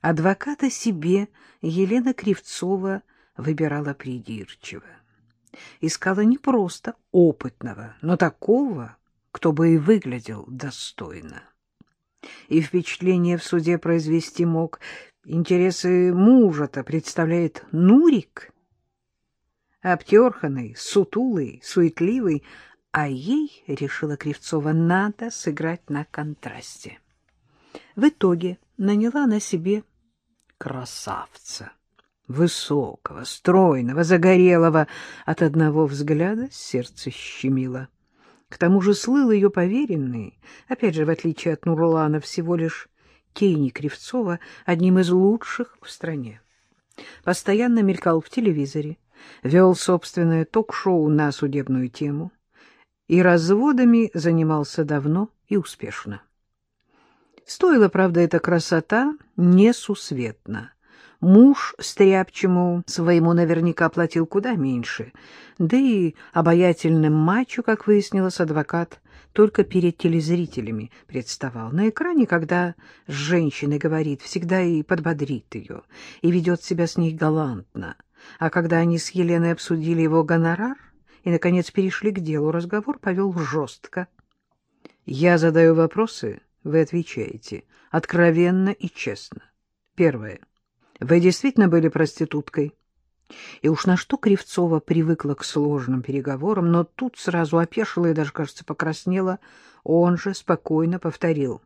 Адвоката себе Елена Кривцова выбирала придирчиво. Искала не просто опытного, но такого, кто бы и выглядел достойно. И впечатление в суде произвести мог. Интересы мужа-то представляет Нурик. Обтерханный, сутулый, суетливый, а ей, решила Кривцова, надо сыграть на контрасте. В итоге наняла на себе красавца, высокого, стройного, загорелого. От одного взгляда сердце щемило. К тому же слыл ее поверенный, опять же, в отличие от Нурлана, всего лишь Кейни Кривцова, одним из лучших в стране. Постоянно мелькал в телевизоре, вел собственное ток-шоу на судебную тему и разводами занимался давно и успешно. Стоила, правда, эта красота несусветно. Муж стряпчему своему наверняка платил куда меньше, да и обаятельным мачо, как выяснилось, адвокат только перед телезрителями представал. На экране, когда с женщиной говорит, всегда и подбодрит ее, и ведет себя с ней галантно. А когда они с Еленой обсудили его гонорар и, наконец, перешли к делу, разговор повел жестко. «Я задаю вопросы, вы отвечаете, откровенно и честно. Первое. Вы действительно были проституткой? И уж на что Кривцова привыкла к сложным переговорам, но тут сразу опешила и даже, кажется, покраснела. Он же спокойно повторил.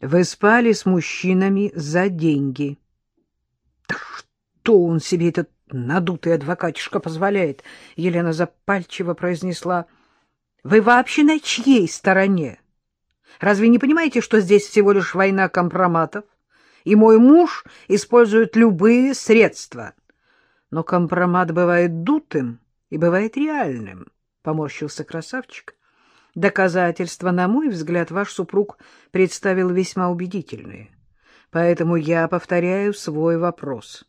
Вы спали с мужчинами за деньги. Да что он себе, этот надутый адвокатишка, позволяет? Елена запальчиво произнесла. Вы вообще на чьей стороне? Разве не понимаете, что здесь всего лишь война компроматов? и мой муж использует любые средства. Но компромат бывает дутым и бывает реальным, — поморщился красавчик. Доказательства, на мой взгляд, ваш супруг представил весьма убедительные. Поэтому я повторяю свой вопрос.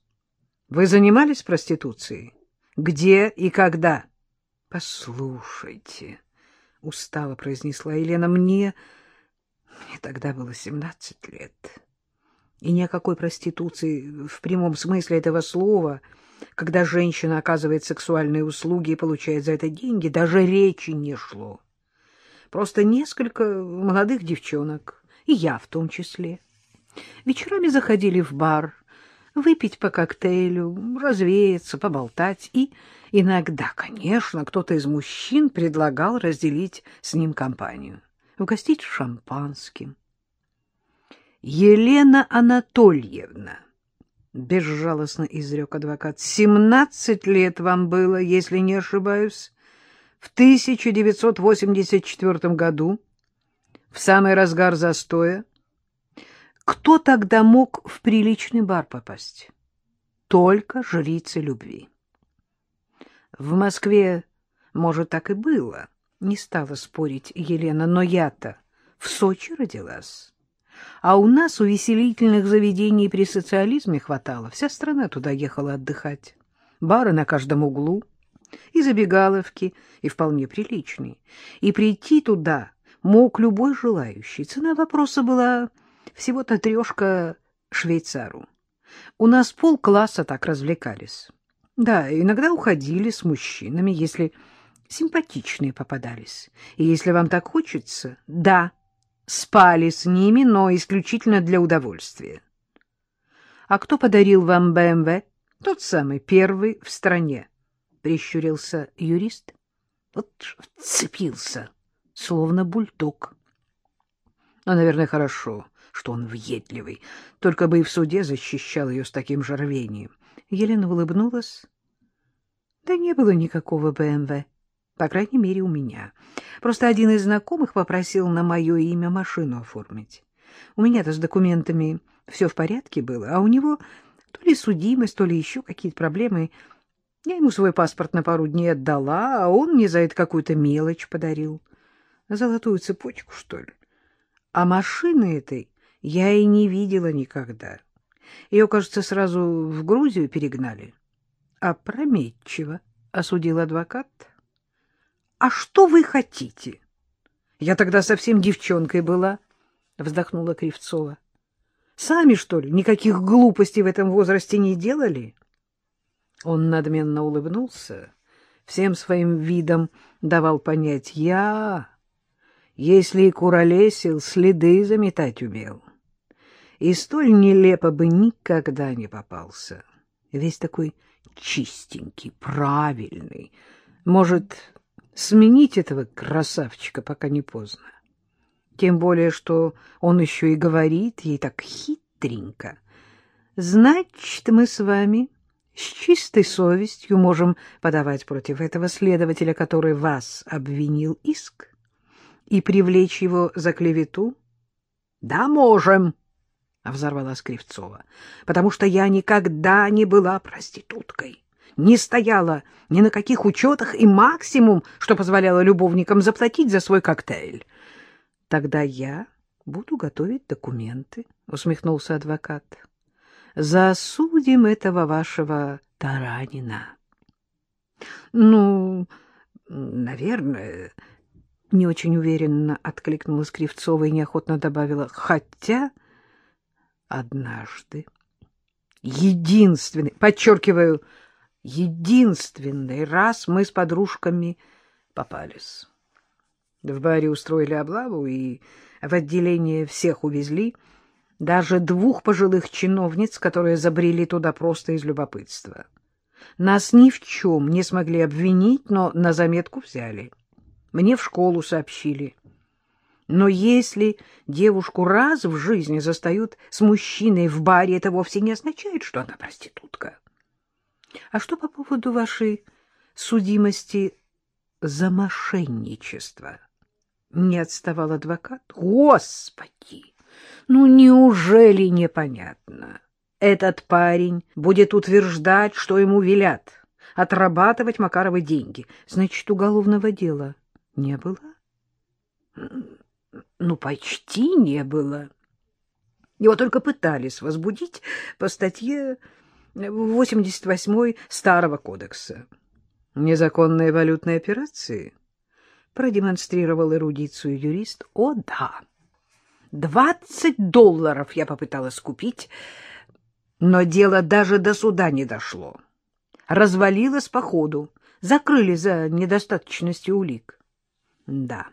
Вы занимались проституцией? Где и когда? — Послушайте, — устало произнесла Елена, — мне... Мне тогда было семнадцать лет. И ни о какой проституции в прямом смысле этого слова, когда женщина оказывает сексуальные услуги и получает за это деньги, даже речи не шло. Просто несколько молодых девчонок, и я в том числе, вечерами заходили в бар, выпить по коктейлю, развеяться, поболтать, и иногда, конечно, кто-то из мужчин предлагал разделить с ним компанию, угостить шампанским. Елена Анатольевна, — безжалостно изрек адвокат, — семнадцать лет вам было, если не ошибаюсь, в 1984 году, в самый разгар застоя. Кто тогда мог в приличный бар попасть? Только жрицы любви. В Москве, может, так и было, не стала спорить Елена, но я-то в Сочи родилась. А у нас увеселительных заведений при социализме хватало. Вся страна туда ехала отдыхать. Бары на каждом углу, и забегаловки, и вполне приличные. И прийти туда мог любой желающий. Цена вопроса была всего-то трешка швейцару. У нас полкласса так развлекались. Да, иногда уходили с мужчинами, если симпатичные попадались. И если вам так хочется, да, спали с ними, но исключительно для удовольствия. — А кто подарил вам БМВ? — Тот самый, первый в стране, — прищурился юрист. Вот вцепился, словно бульдог. Ну, наверное, хорошо, что он въедливый, только бы и в суде защищал ее с таким же рвением. Елена улыбнулась. Да не было никакого БМВ. По крайней мере, у меня. Просто один из знакомых попросил на мое имя машину оформить. У меня-то с документами все в порядке было, а у него то ли судимость, то ли еще какие-то проблемы. Я ему свой паспорт на пару дней отдала, а он мне за это какую-то мелочь подарил. Золотую цепочку, что ли? А машины этой я и не видела никогда. Ее, кажется, сразу в Грузию перегнали. — Опрометчиво, — осудил адвокат. — а что вы хотите? Я тогда совсем девчонкой была, — вздохнула Кривцова. Сами, что ли, никаких глупостей в этом возрасте не делали? Он надменно улыбнулся, всем своим видом давал понять «я, если и куролесил, следы заметать умел» и столь нелепо бы никогда не попался. Весь такой чистенький, правильный. Может, сменить этого красавчика, пока не поздно? Тем более, что он еще и говорит ей так хитренько. Значит, мы с вами с чистой совестью можем подавать против этого следователя, который вас обвинил иск, и привлечь его за клевету? — Да, можем, — взорвалась Кривцова, — потому что я никогда не была проституткой, не стояла ни на каких учетах и максимум, что позволяло любовникам заплатить за свой коктейль. — Тогда я буду готовить документы, — усмехнулся адвокат. — Засудим этого вашего таранина. — Ну, наверное... Не очень уверенно откликнулась Кривцова и неохотно добавила. Хотя однажды. Единственный, подчеркиваю, единственный раз мы с подружками попались. В баре устроили облаву и в отделение всех увезли, даже двух пожилых чиновниц, которые забрели туда просто из любопытства. Нас ни в чем не смогли обвинить, но на заметку взяли. Мне в школу сообщили. Но если девушку раз в жизни застают с мужчиной в баре, это вовсе не означает, что она проститутка. А что по поводу вашей судимости за мошенничество? Не отставал адвокат. Господи! Ну, неужели непонятно? Этот парень будет утверждать, что ему велят отрабатывать Макаровы деньги. Значит, уголовного дела не было? Ну, почти не было. Его только пытались возбудить по статье 88 Старого кодекса. Незаконные валютные операции? Продемонстрировал эрудицию юрист. О, да. Двадцать долларов я попыталась купить, но дело даже до суда не дошло. Развалилось по ходу, закрыли за недостаточностью улик. Да.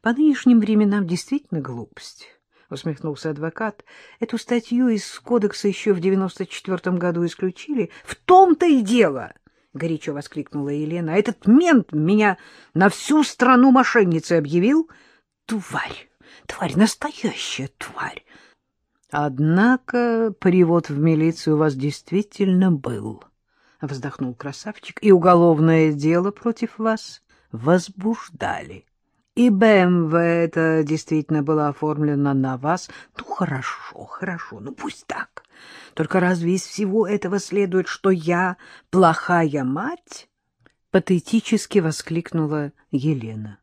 По нынешним временам действительно глупость, — усмехнулся адвокат. Эту статью из кодекса еще в девяносто четвертом году исключили. В том-то и дело! — горячо воскликнула Елена. — Этот мент меня на всю страну мошенницей объявил. Тварь! Тварь! Настоящая тварь! Однако перевод в милицию у вас действительно был, — вздохнул красавчик, — и уголовное дело против вас возбуждали. — и БМВ это действительно было оформлено на вас. Ну, хорошо, хорошо, ну пусть так. Только разве из всего этого следует, что я плохая мать? Патетически воскликнула Елена.